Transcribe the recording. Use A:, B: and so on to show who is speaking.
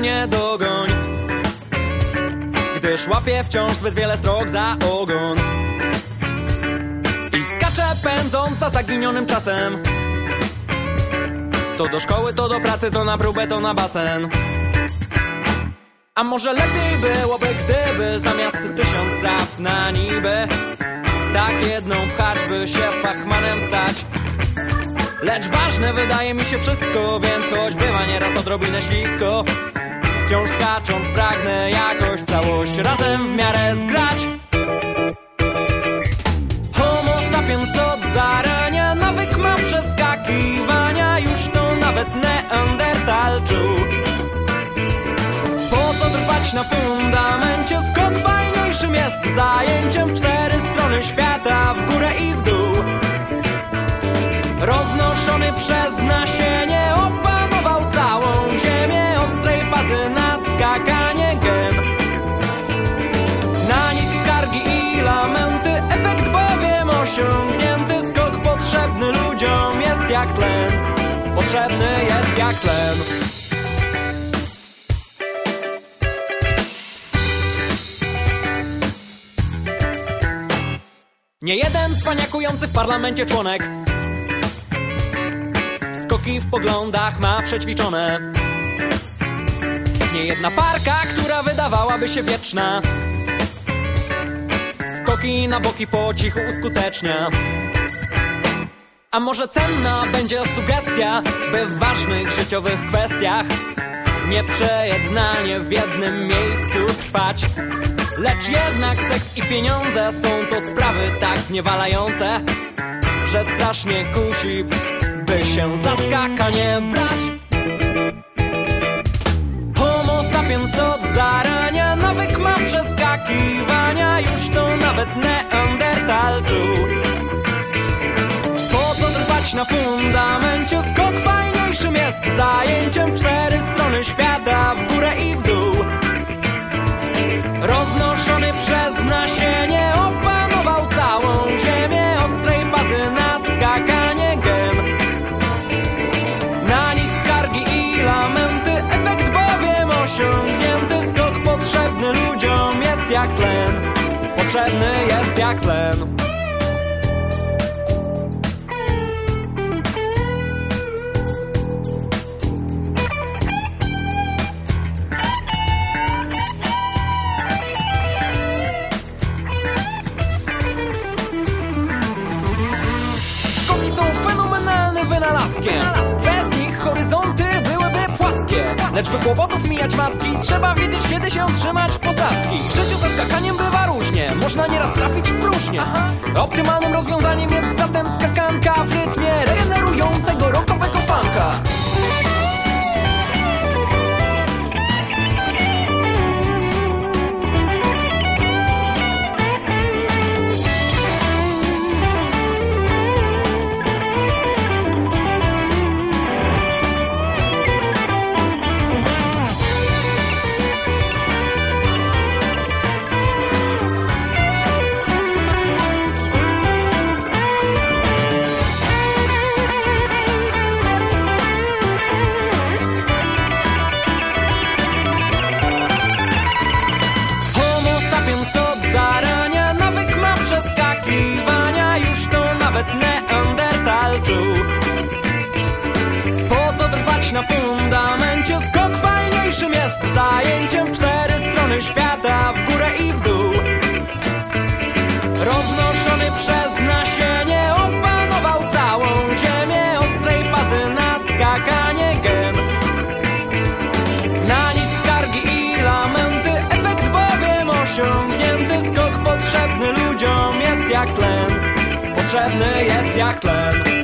A: nie dogoń. Gdyż łapie wciąż zbyt wiele srok za ogon. I skacze pędząc za zaginionym czasem. To do szkoły, to do pracy, to na próbę, to na basen. A może lepiej byłoby, gdyby zamiast tysiąc spraw na niby Tak jedną pchać, by się fachmanem Lecz ważne wydaje mi się wszystko, więc choć bywa nieraz odrobinę ślisko Wciąż skacząc pragnę jakoś całość razem w miarę zgrać Homo sapiens od zarania nawyk ma przeskakiwania Już to nawet Neandertal czuł Po co trwać na fundamencie? Skok fajniejszym jest zajęciem w cztery strony świata osiągnięty Skok potrzebny ludziom jest jak tlen. Potrzebny jest jak tlen. Nie jeden cwaniakujący w parlamencie członek. Skoki w poglądach ma przećwiczone. Nie jedna parka, która wydawałaby się wieczna Na boki po cichu uskutecznia A może cenna będzie sugestia By w ważnych życiowych kwestiach Nieprzejednanie w jednym miejscu trwać. Lecz jednak seks i pieniądze są to sprawy tak zniewalające Że strasznie kusi, by się za skakanie brać to nawet Neandertal czuł Po co trwać na fundamencie? Skok fajniejszym jest zajęciem w cztery strony świata W górę i w dół. Roznoszony przez nasienie opanował całą ziemię Ostrej fazy na skakanie gen Na nich skargi i lamenty Efekt bowiem osiągnięty. Skok potrzebny ludziom jest jak tlen Potrzebny jest jak tlen. Wynalazkiem Lecz by kłopotów mijać macki Trzeba wiedzieć kiedy się trzymać posadzki. W życiu ze skakaniem bywa różnie Można nieraz trafić w próżnię. Optymalnym rozwiązaniem jest zatem skakanka to nawet Neandertal czuł Po co trwać na fundamencie? Skok fajniejszym jest zajęciem cztery strony świata W górę i w dół. Roznoszony przez nasienie opanował całą ziemię Ostrej fazy na skakanie gen. Na nic skargi i lamenty Efekt bowiem osiągnięty. Skok potrzebny ludziom jest jak tlen Potrzebny jest jak tlen